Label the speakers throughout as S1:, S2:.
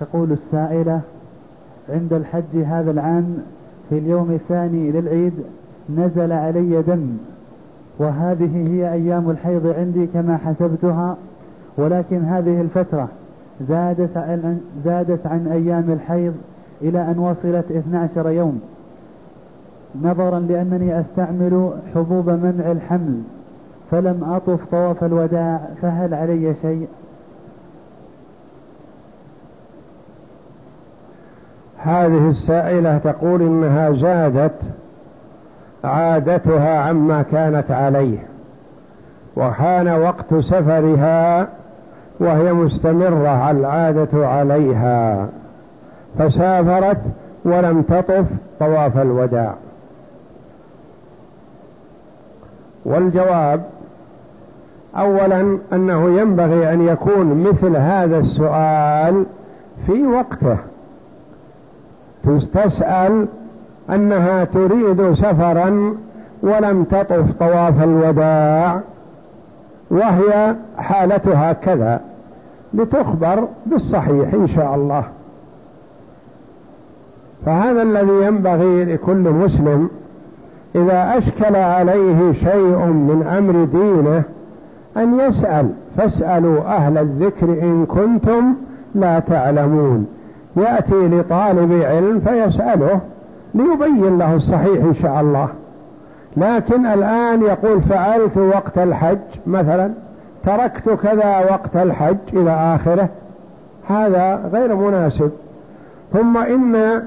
S1: تقول السائلة عند الحج هذا العام في اليوم الثاني للعيد نزل علي دم وهذه هي أيام الحيض عندي كما حسبتها ولكن هذه الفترة زادت عن, زادت عن أيام الحيض إلى أن وصلت 12 يوم. نظرا لأنني أستعمل حبوب منع الحمل فلم أطف طواف الوداع فهل علي شيء؟
S2: هذه السائلة تقول إنها زادت عادتها عما كانت عليه وحان وقت سفرها وهي مستمرة العادة عليها. فسافرت ولم تطف طواف الوداع. والجواب اولا أنه ينبغي أن يكون مثل هذا السؤال في وقته. تستسأل أنها تريد سفرا ولم تطف طواف الوداع وهي حالتها كذا لتخبر بالصحيح إن شاء الله. فهذا الذي ينبغي لكل مسلم إذا أشكل عليه شيء من أمر دينه أن يسأل فاسألوا أهل الذكر إن كنتم لا تعلمون. يأتي لطالب علم فيسأله ليبين له الصحيح إن شاء الله. لكن الآن يقول فعلت وقت الحج مثلا تركت كذا وقت الحج إلى آخره. هذا غير مناسب. ثم إن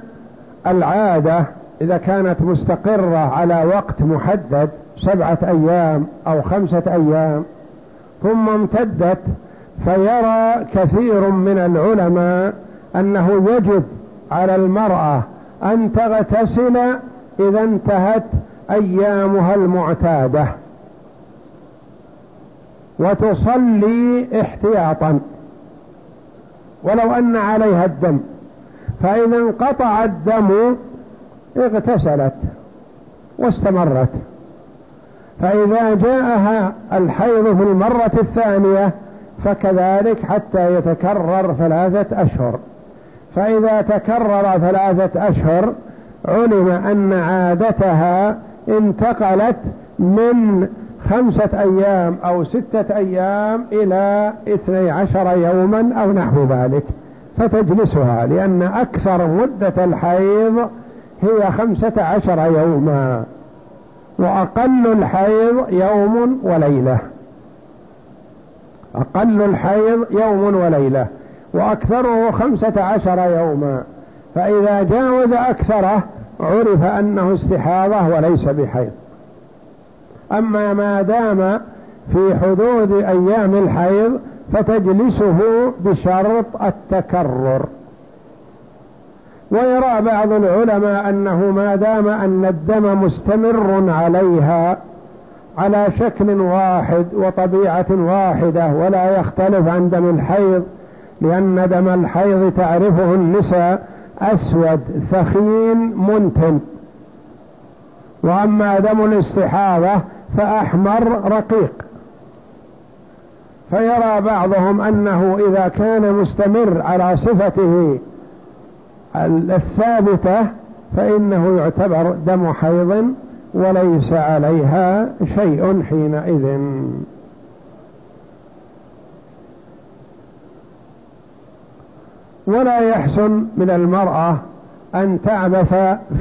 S2: العادة إذا كانت مستقرة على وقت محدد سبعة أيام أو خمسة أيام ثم امتدت فيرى كثير من العلماء أنه يجب على المرأة أن تغتسل إذا انتهت أيامها المعتادة. وتصلي احتياطا. ولو أن عليها الدم. فإذا انقطع الدم اغتسلت واستمرت. فإذا جاءها الحيض في المرة الثانية فكذلك حتى يتكرر ثلاثة أشهر. فإذا تكرر ثلاثة أشهر علم أن عادتها انتقلت من خمسة أيام أو ستة أيام إلى اثني عشر يوما أو نحو ذلك فتجلسها لأن أكثر مدة الحيض هي خمسة عشر يوما وأقل الحيض يوم وليلة. أقل الحيض يوم وليلة. وأكثره خمسة عشر يوما فإذا جاوز أكثره عرف أنه استحاضة وليس بحيض. أما ما دام في حدود أيام الحيض فتجلسه بشرط التكرر. ويرى بعض العلماء أنه ما دام أن الدم مستمر عليها على شكل واحد وطبيعة واحدة ولا يختلف عن دم الحيض لأن دم الحيض تعرفه النساء أسود ثخين منتن. وأما دم الاستحاضة فأحمر رقيق. فيرى بعضهم أنه إذا كان مستمر على صفته الثابتة فإنه يعتبر دم حيض وليس عليها شيء حينئذ. ولا يحسن من المرأة أن تعبث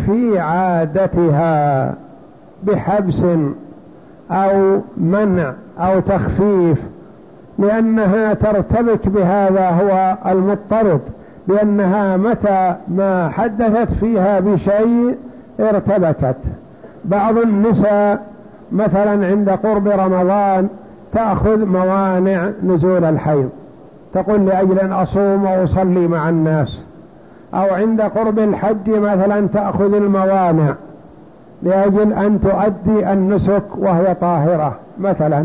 S2: في عادتها بحبس أو منع أو تخفيف لأنها ترتبك بهذا هو المضطرد لأنها متى ما حدثت فيها بشيء ارتبكت. بعض النساء مثلا عند قرب رمضان تأخذ موانع نزول الحيض. تقول لأجل أن أصوم وأصلي مع الناس. أو عند قرب الحج مثلا تأخذ الموانع لأجل أن تؤدي النسك وهي طاهرة مثلا.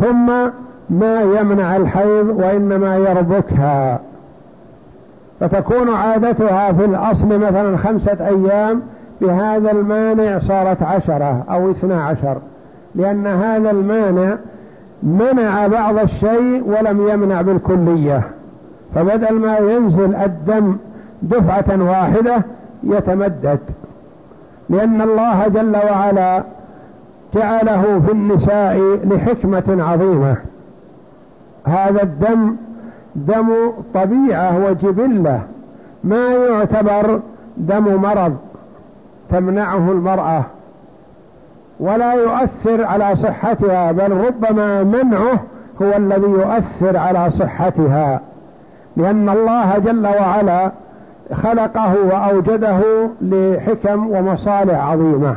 S2: ثم ما يمنع الحيض وإنما يربكها. فتكون عادتها في الأصل مثلا خمسة أيام بهذا المانع صارت عشرة أو اثنا عشر لأن هذا المانع منع بعض الشيء ولم يمنع بالكلية. فبدل ما ينزل الدم دفعة واحدة يتمدد. لأن الله جل وعلا جعله في النساء لحكمة عظيمة. هذا الدم دم طبيعة وجبلة. ما يعتبر دم مرض تمنعه المرأة. ولا يؤثر على صحتها بل ربما منعه هو الذي يؤثر على صحتها. لأن الله جل وعلا خلقه وأوجده لحكم ومصالح عظيمة.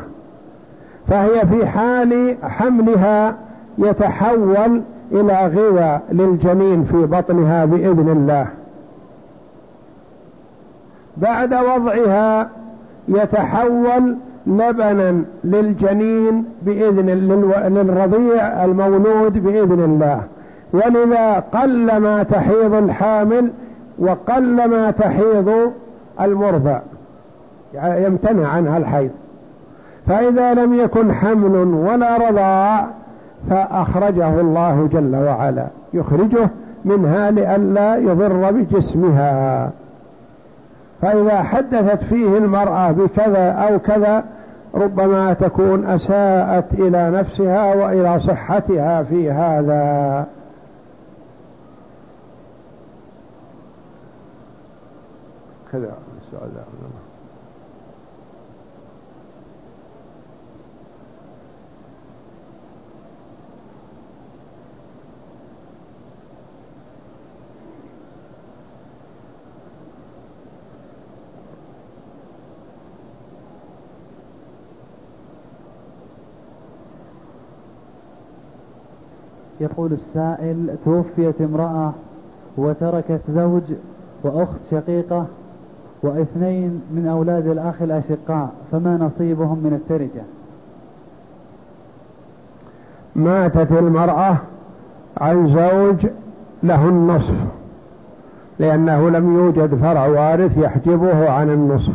S2: فهي في حال حملها يتحول إلى غذاء للجنين في بطنها بإذن الله. بعد وضعها يتحول لبنا للجنين بإذن للرضيع المولود بإذن الله. ولذا قل ما تحيض الحامل وقل ما تحيض المرضع. يعني يمتنع عنها الحيض. فإذا لم يكن حمل ولا رضاع فأخرجه الله جل وعلا. يخرجه منها لئلا يضر بجسمها. فإذا حدثت فيه المرأة بكذا أو كذا ربما تكون أساءت إلى نفسها وإلى صحتها في هذا. كذا
S1: يقول السائل توفيت امرأة وتركت زوج وأخت شقيقة واثنين من أولاد الأخ الأشقاء فما نصيبهم من التركة؟
S2: ماتت المرأة عن زوج له النصف لأنه لم يوجد فرع وارث يحجبه عن النصف.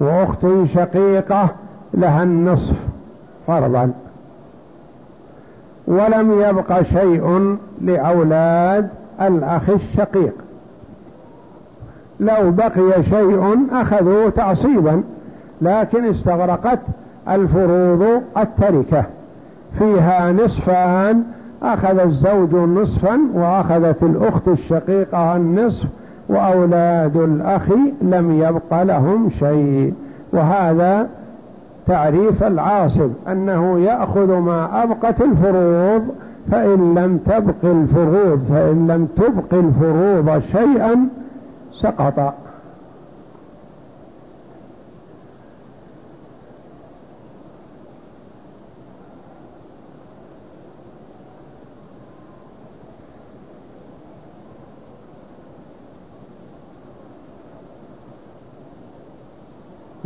S2: وأخت شقيقة لها النصف فرضا. ولم يبق شيء لأولاد الأخ الشقيق. لو بقي شيء أخذوا تعصيبا لكن استغرقت الفروض التركة. فيها نصفان أخذ الزوج نصفا وأخذت الأخت الشقيقة النصف وأولاد الأخ لم يبق لهم شيء. وهذا تعريف العاصب أنه يأخذ ما أبقت الفروض فإن لم تبق الفروض فإن لم تبق الفروض شيئا سقط.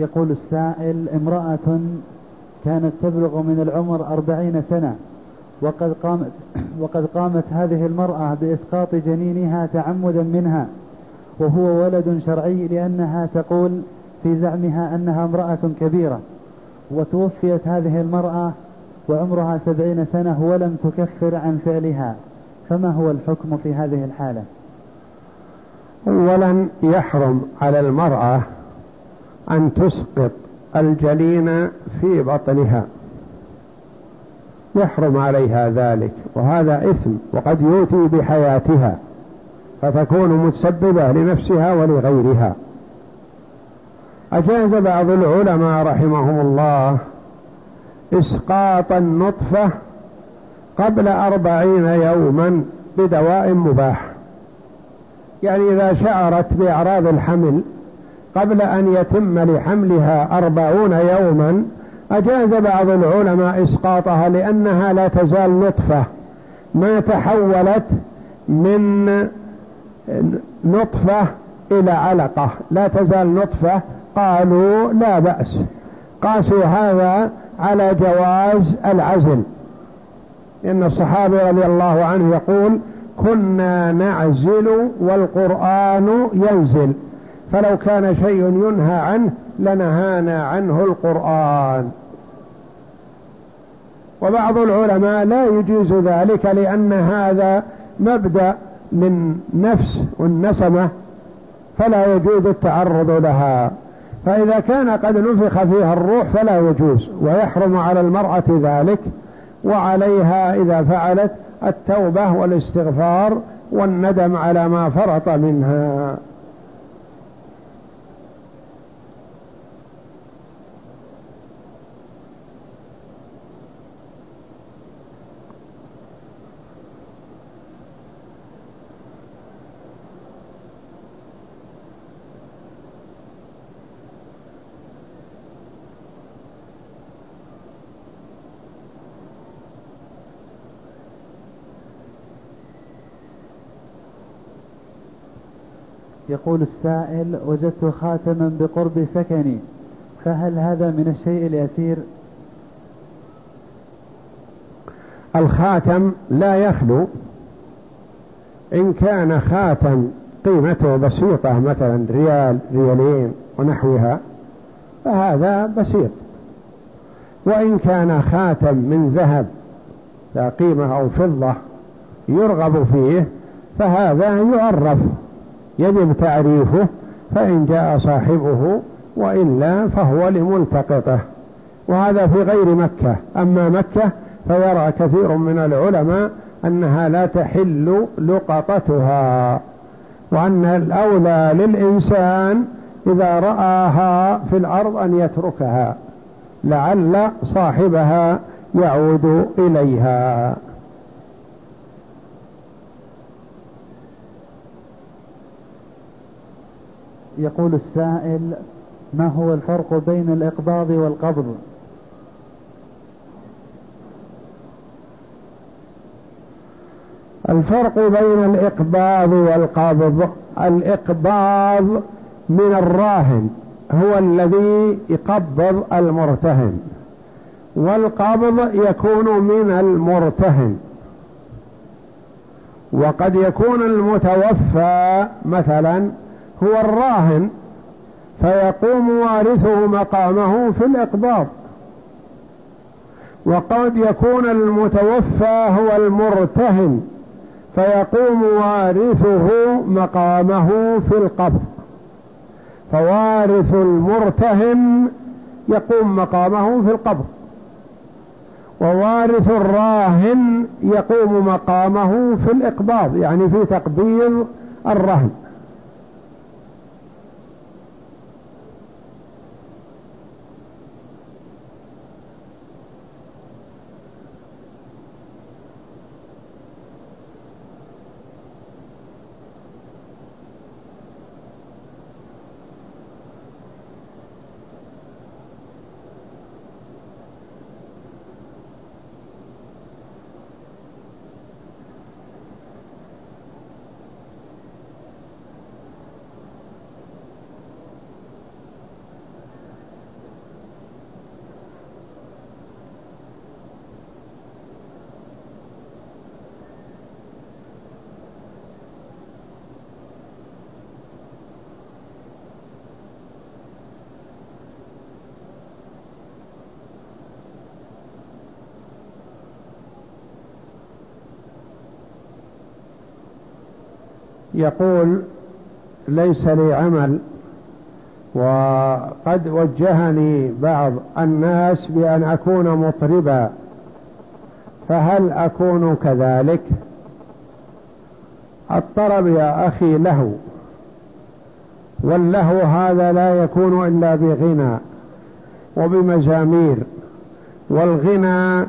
S1: يقول السائل امرأة كانت تبلغ من العمر أربعين سنة وقد قامت, وقد قامت هذه المرأة بإسقاط جنينها تعمدا منها وهو ولد شرعي لأنها تقول في زعمها أنها امرأة كبيرة وتوفيت هذه المرأة وعمرها سبعين سنة ولم تكفر عن فعلها فما هو الحكم في هذه الحالة؟
S2: أولا يحرم على المرأة أن تسقط الجنين في بطنها. يحرم عليها ذلك وهذا إثم وقد يؤتي بحياتها فتكون متسببة لنفسها ولغيرها. أجاز بعض العلماء رحمهم الله إسقاط النطفة قبل أربعين يوما بدواء مباح. يعني إذا شعرت بأعراض الحمل قبل أن يتم لحملها أربعون يوما أجاز بعض العلماء إسقاطها لأنها لا تزال نطفة. ما تحولت من نطفة إلى علقة. لا تزال نطفة. قالوا لا بأس. قاسوا هذا على جواز العزل. إن الصحابي رضي الله عنه يقول كنا نعزل والقرآن ينزل. فلو كان شيء ينهى عنه لنهانا عنه القرآن. وبعض العلماء لا يجيز ذلك لأن هذا مبدأ للنفس والنسمة فلا يجوز التعرض لها. فإذا كان قد نفخ فيها الروح فلا يجوز ويحرم على المرأة ذلك وعليها إذا فعلت التوبة والاستغفار والندم على ما فرط منها.
S1: يقول السائل وجدت خاتما بقرب سكني فهل هذا من الشيء اليسير؟
S2: الخاتم لا يخلو. إن كان خاتم قيمته بسيطة مثلا ريال ريالين ونحوها فهذا بسيط. وإن كان خاتم من ذهب لا قيمة أو فضة يرغب فيه فهذا يعرف. يجب تعريفه فإن جاء صاحبه وإلا فهو لملتقطه. وهذا في غير مكة. أما مكة فيرى كثير من العلماء أنها لا تحل لقطتها وأن الأولى للإنسان إذا رآها في الأرض أن يتركها لعل صاحبها يعود إليها.
S1: يقول السائل ما هو الفرق بين الإقباض والقبض؟
S2: الفرق بين الإقباض والقبض الإقباض من الراهن هو الذي يقبض المرتهن والقبض يكون من المرتهن. وقد يكون المتوفى مثلا هو الراهن فيقوم وارثه مقامه في الإقباض. وقد يكون المتوفى هو المرتهن فيقوم وارثه مقامه في القبض. فوارث المرتهن يقوم مقامه في القبض. ووارث الراهن يقوم مقامه في الإقباض يعني في تقبيض الرهن. يقول ليس لي عمل وقد وجهني بعض الناس بأن أكون مطربا فهل أكون كذلك؟ الطرب يا أخي له واللهو هذا لا يكون إلا بغنى وبمزامير والغنى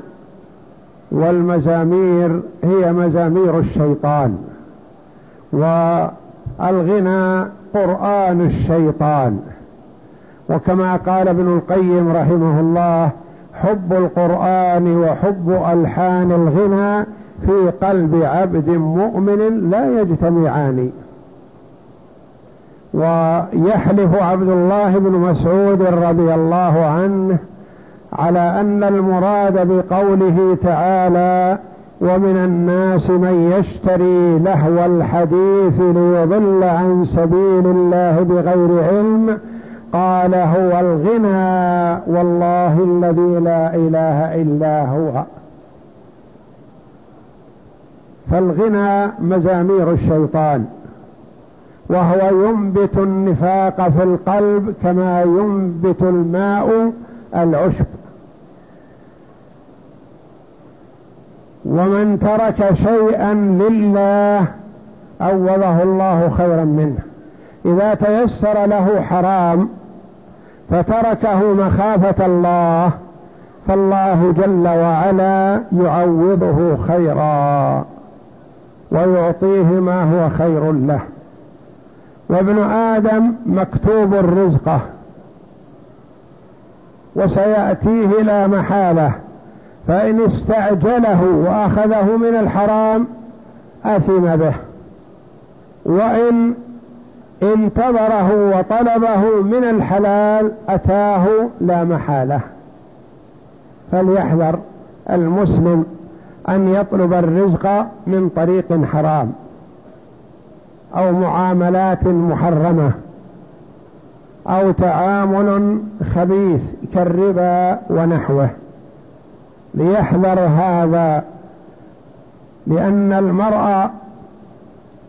S2: والمزامير هي مزامير الشيطان. والغنى قرآن الشيطان. وكما قال ابن القيم رحمه الله حب القرآن وحب ألحان الغنى في قلب عبد مؤمن لا يجتمعان. ويحلف عبد الله بن مسعود رضي الله عنه على أن المراد بقوله تعالى ومن الناس من يشتري لهو الحديث ليضل عن سبيل الله بغير علم قال هو الغنى والله الذي لا إله إلا هو. فالغنى مزامير الشيطان وهو ينبت النفاق في القلب كما ينبت الماء العشب. ومن ترك شيئا لله عوضه الله خيرا منه. إذا تيسر له حرام فتركه مخافة الله فالله جل وعلا يعوضه خيرا ويعطيه ما هو خير له. وابن آدم مكتوب رزقه وسيأتيه لا محالة. فإن استعجله وأخذه من الحرام أثم به. وإن انتظره وطلبه من الحلال أتاه لا محالة. فليحذر المسلم أن يطلب الرزق من طريق حرام أو معاملات محرمة أو تعامل خبيث كالربا ونحوه. ليحذر هذا لأن المرأة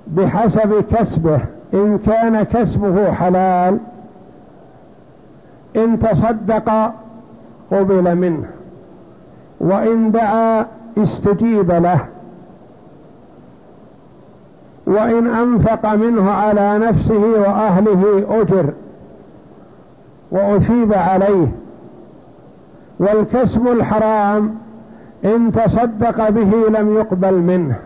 S2: بحسب كسبه إن كان كسبه حلال إن تصدق قبل منه وإن دعا استجيب له وإن أنفق منه على نفسه وأهله أجر وأثيب عليه. والكسب الحرام إن تصدق به لم يقبل منه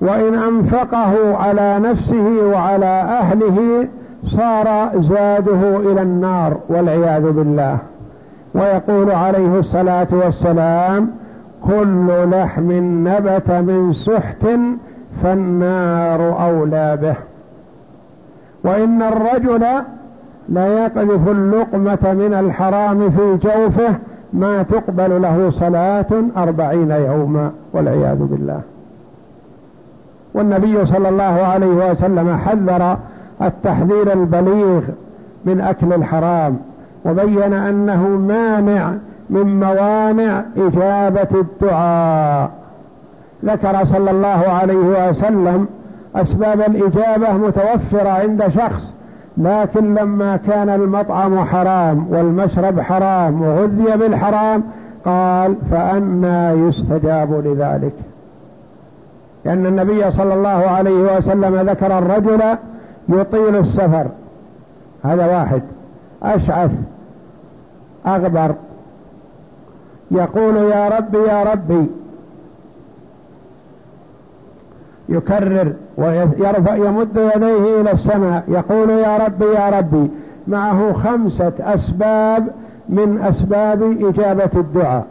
S2: وإن أنفقه على نفسه وعلى أهله صار زاده إلى النار والعياذ بالله. ويقول عليه الصلاة والسلام كل لحم نبت من سحت فالنار أولى به. وإن الرجل لا يقذف اللقمة من الحرام في جوفه ما تقبل له صلاة أربعين يوما والعياذ بالله. والنبي صلى الله عليه وسلم حذر التحذير البليغ من أكل الحرام وبين أنه مانع من موانع إجابة الدعاء. ذكر صلى الله عليه وسلم أسباب الإجابة متوفرة عند شخص لكن لما كان المطعم حرام والمشرب حرام وغذي بالحرام قال فأنا يستجاب لذلك. لأن النبي صلى الله عليه وسلم ذكر الرجل يطيل السفر. هذا واحد. أشعث. أغبر. يقول يا ربي يا ربي يكرر ويرفع يمد يديه إلى السماء يقول يا ربي يا ربي معه خمسة أسباب من أسباب إجابة الدعاء.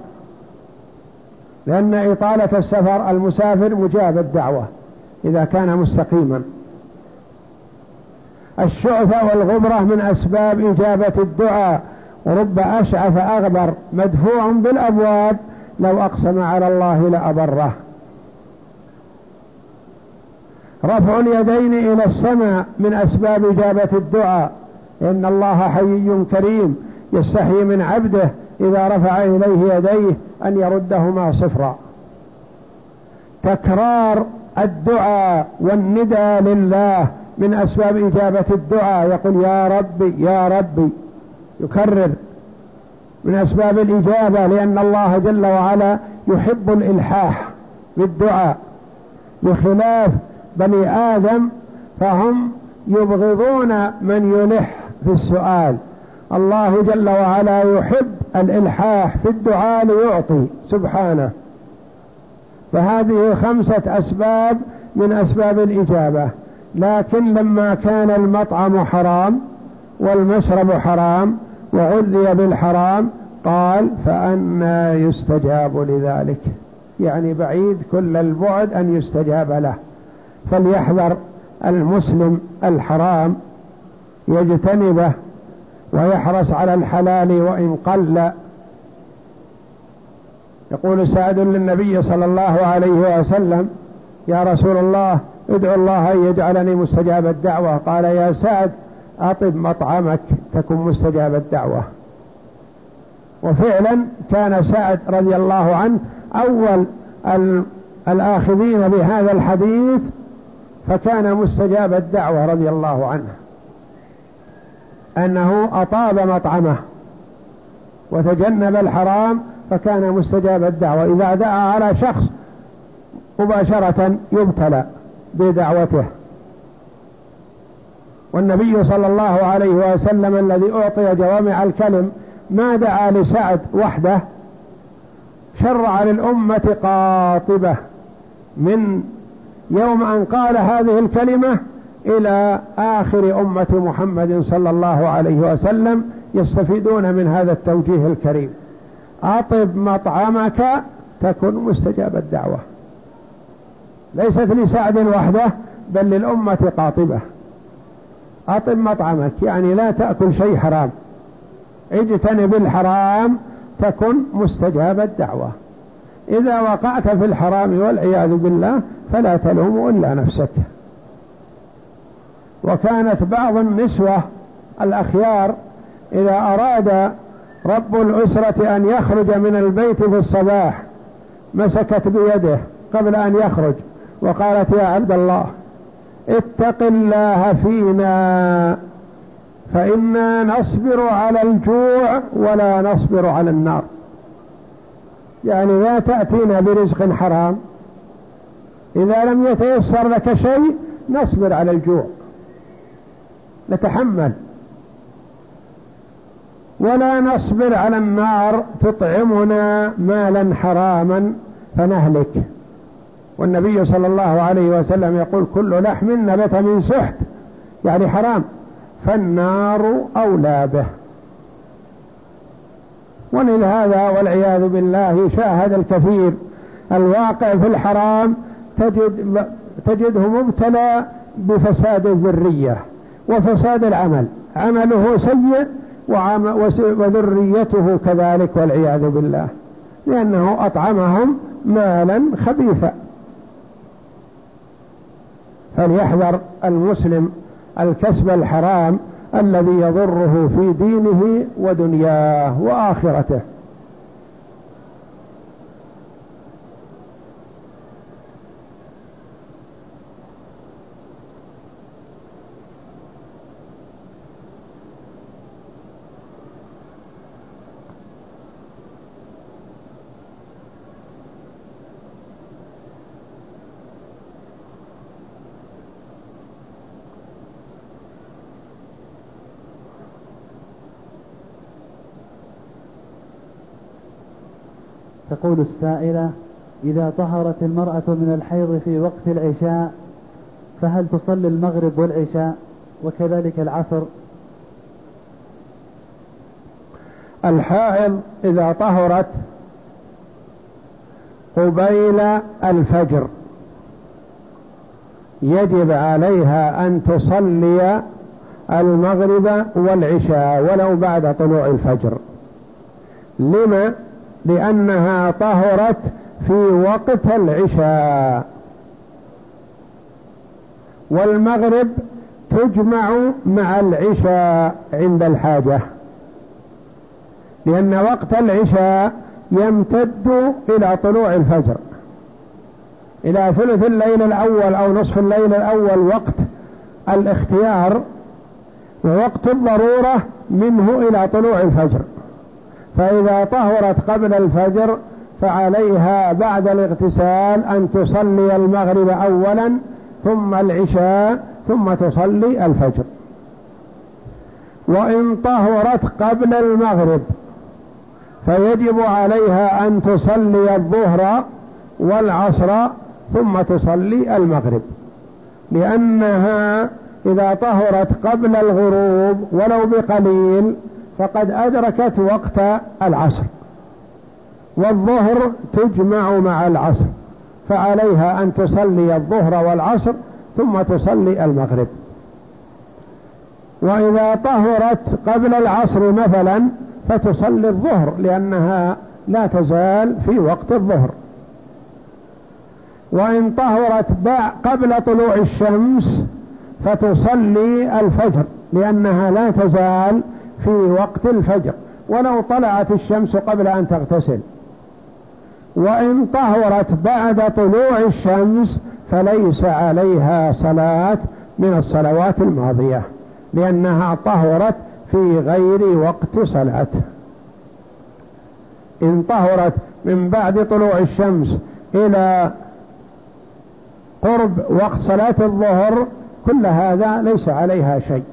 S2: لأن إطالة السفر المسافر مجاب الدعوة إذا كان مستقيما. الشعثة والغبرة من أسباب إجابة الدعاء. ورب أشعث أغبر مدفوع بالأبواب لو أقسم على الله لأبره. رفع اليدين إلى السماء من أسباب إجابة الدعاء. إن الله حي كريم يستحي من عبده إذا رفع إليه يديه أن يردهما صفرا. تكرار الدعاء والندى لله من أسباب إجابة الدعاء. يقول يا ربي يا ربي. يكرر. من أسباب الإجابة لأن الله جل وعلا يحب الإلحاح بالدعاء. بخلاف بني آدم فهم يبغضون من يلح في السؤال. الله جل وعلا يحب الإلحاح في الدعاء ليعطي سبحانه. فهذه خمسة أسباب من أسباب الإجابة. لكن لما كان المطعم حرام والمشرب حرام وغذي بالحرام قال فأنا يستجاب لذلك. يعني بعيد كل البعد أن يستجاب له. فليحذر المسلم الحرام يجتنبه ويحرص على الحلال وإن قل. يقول سعد للنبي صلى الله عليه وسلم يا رسول الله ادعو الله أن يجعلني مستجاب الدعوة. قال يا سعد أطب مطعمك تكن مستجاب الدعوة. وفعلا كان سعد رضي الله عنه أول الآخذين بهذا الحديث فكان مستجاب الدعوة رضي الله عنه. أنه أطاب مطعمه وتجنب الحرام فكان مستجاب الدعوة. إذا دعا على شخص مباشرة يبتلى بدعوته. والنبي صلى الله عليه وسلم الذي أعطي جوامع الكلم ما دعا لسعد وحده شرع للأمة قاطبة من يوم أن قال هذه الكلمة إلى آخر أمة محمد صلى الله عليه وسلم يستفيدون من هذا التوجيه الكريم. أطب مطعمك تكن مستجاب الدعوة. ليست لسعد وحده بل للأمة قاطبة. أطب مطعمك يعني لا تأكل شيء حرام. اجتنب الحرام تكن مستجاب الدعوة. إذا وقعت في الحرام والعياذ بالله فلا تلوم إلا نفسك. وكانت بعض النسوة الأخيار إذا أراد رب الأسرة أن يخرج من البيت في الصباح مسكت بيده قبل أن يخرج وقالت يا عبد الله اتق الله فينا فإنا نصبر على الجوع ولا نصبر على النار. يعني لا تأتينا برزق حرام. إذا لم يتيسر لك شيء نصبر على الجوع. نتحمل. ولا نصبر على النار تطعمنا مالا حراما فنهلك. والنبي صلى الله عليه وسلم يقول كل لحم نبت من سحت. يعني حرام. فالنار أولى به. ولهذا والعياذ بالله شاهد الكثير. الواقع في الحرام تجد تجده مبتلى بفساد الذرية وفساد العمل. عمله سيء وذريته كذلك والعياذ بالله لأنه أطعمهم مالا خبيثا. فليحذر المسلم الكسب الحرام الذي يضره في دينه ودنياه وآخرته.
S1: تقول السائلة إذا طهرت المرأة من الحيض في وقت العشاء فهل تصلي المغرب والعشاء؟ وكذلك العصر.
S2: الحائض إذا طهرت قبيل الفجر يجب عليها أن تصلي المغرب والعشاء ولو بعد طلوع الفجر. لما؟ لأنها طهرت في وقت العشاء. والمغرب تجمع مع العشاء عند الحاجة. لأن وقت العشاء يمتد إلى طلوع الفجر. إلى ثلث الليل الأول أو نصف الليل الأول وقت الاختيار ووقت الضرورة منه إلى طلوع الفجر. فإذا طهرت قبل الفجر فعليها بعد الاغتسال أن تصلي المغرب أولا ثم العشاء ثم تصلي الفجر. وإن طهرت قبل المغرب فيجب عليها أن تصلي الظهر والعصر ثم تصلي المغرب. لأنها إذا طهرت قبل الغروب ولو بقليل فقد أدركت وقت العصر والظهر تجمع مع العصر فعليها أن تصلي الظهر والعصر ثم تصلي المغرب. وإذا طهرت قبل العصر مثلا فتصلي الظهر لأنها لا تزال في وقت الظهر. وإن طهرت قبل طلوع الشمس فتصلي الفجر لأنها لا تزال في وقت الفجر ولو طلعت الشمس قبل أن تغتسل. وإن طهرت بعد طلوع الشمس فليس عليها صلاة من الصلوات الماضية لأنها طهرت في غير وقت صلاة. إن طهرت من بعد طلوع الشمس إلى قرب وقت صلاة الظهر كل هذا ليس عليها شيء.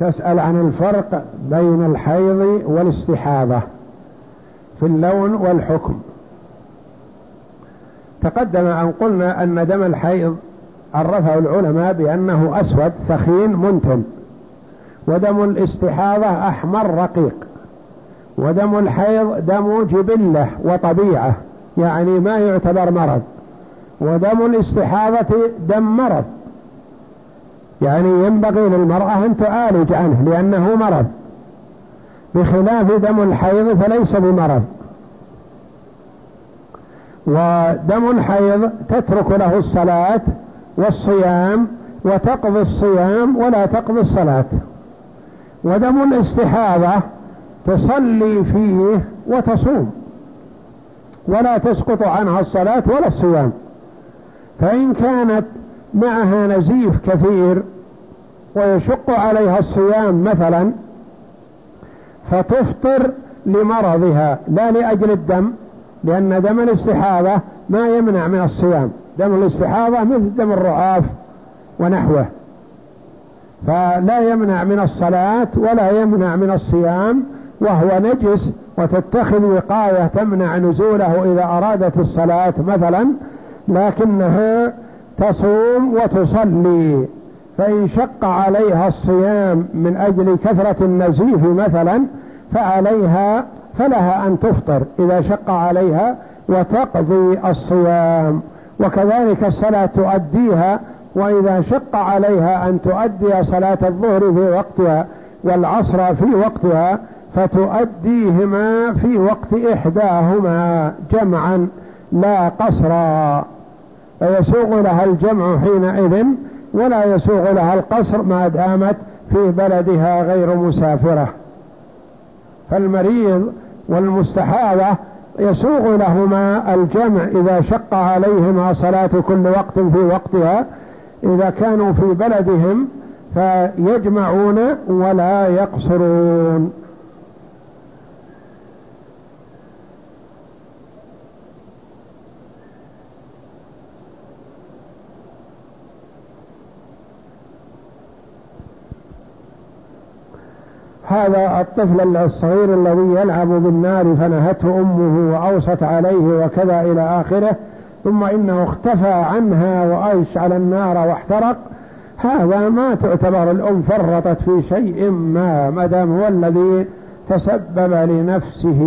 S2: تسأل عن الفرق بين الحيض والاستحاضة في اللون والحكم. تقدم أن قلنا أن دم الحيض عرفه العلماء بأنه أسود ثخين منتن. ودم الاستحاضة أحمر رقيق. ودم الحيض دم جبلة وطبيعة يعني ما يعتبر مرض. ودم الاستحاضة دم مرض. يعني ينبغي للمرأة أن تعالج عنه لأنه مرض. بخلاف دم الحيض فليس بمرض. ودم الحيض تترك له الصلاة والصيام وتقضي الصيام ولا تقضي الصلاة. ودم الاستحاضة تصلي فيه وتصوم ولا تسقط عنها الصلاة ولا الصيام. فإن كانت معها نزيف كثير ويشق عليها الصيام مثلا فتفطر لمرضها لا لأجل الدم لأن دم الاستحاضة ما يمنع من الصيام. دم الاستحاضة مثل دم الرعاف ونحوه. فلا يمنع من الصلاة ولا يمنع من الصيام وهو نجس وتتخذ وقاية تمنع نزوله إذا أرادت الصلاة مثلا لكنها تصوم وتصلي فإن شق عليها الصيام من أجل كثرة النزيف مثلا فعليها فلها أن تفطر إذا شق عليها وتقضي الصيام. وكذلك الصلاة تؤديها وإذا شق عليها أن تؤدي صلاة الظهر في وقتها والعصر في وقتها فتؤديهما في وقت إحداهما جمعا لا قصرا. فيسوغ لها الجمع حينئذ ولا يسوغ لها القصر ما دامت في بلدها غير مسافرة. فالمريض والمستحاضة يسوغ لهما الجمع إذا شق عليهما صلاة كل وقت في وقتها. إذا كانوا في بلدهم فيجمعون ولا يقصرون. هذا الطفل الصغير الذي يلعب بالنار فنهته أمه وأوصت عليه وكذا إلى آخره ثم إنه اختفى عنها وأيش على النار واحترق. هذا ما تعتبر الأم فرطت في شيء ما ما دام هو الذي تسبب لنفسه.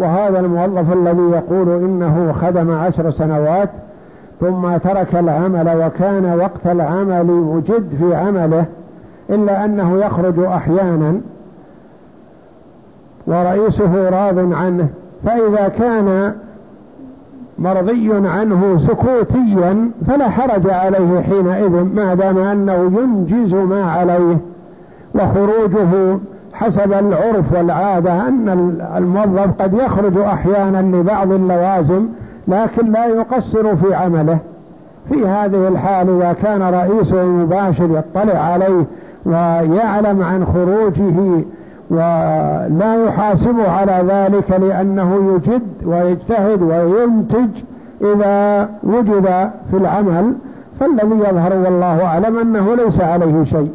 S2: وهذا الموظف الذي يقول إنه خدم عشر سنوات ثم ترك العمل وكان وقت العمل مجد في عمله إلا أنه يخرج أحيانا ورئيسه راض عنه. فإذا كان مرضي عنه سكوتيا فلا حرج عليه حينئذ ما دام أنه ينجز ما عليه وخروجه حسب العرف والعادة أن الموظف قد يخرج أحيانا لبعض اللوازم لكن لا يقصر في عمله. في هذه الحال إذا كان رئيسه المباشر يطلع عليه ويعلم عن خروجه ولا يحاسبه على ذلك لأنه يجد ويجتهد وينتج إذا وجد في العمل فالذي يظهر والله أعلم أنه ليس عليه شيء.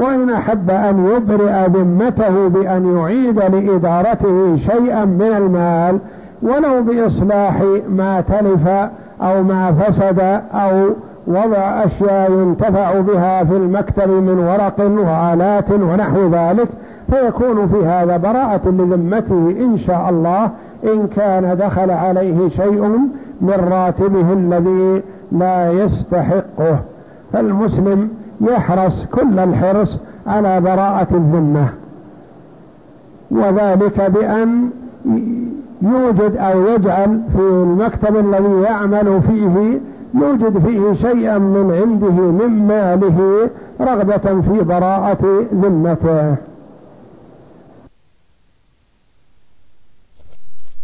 S2: وإن أحب أن يبرئ ذمته بأن يعيد لإدارته شيئا من المال ولو بإصلاح ما تلف أو ما فسد أو وضع أشياء ينتفع بها في المكتب من ورق وآلات ونحو ذلك فيكون في هذا براءة لذمته إن شاء الله إن كان دخل عليه شيء من راتبه الذي لا يستحقه. فالمسلم يحرص كل الحرص على براءة الذمة. وذلك بأن يوجد أو يجعل في المكتب الذي يعمل فيه يوجد فيه شيئا من عنده من ماله رغبة في براءة ذمته.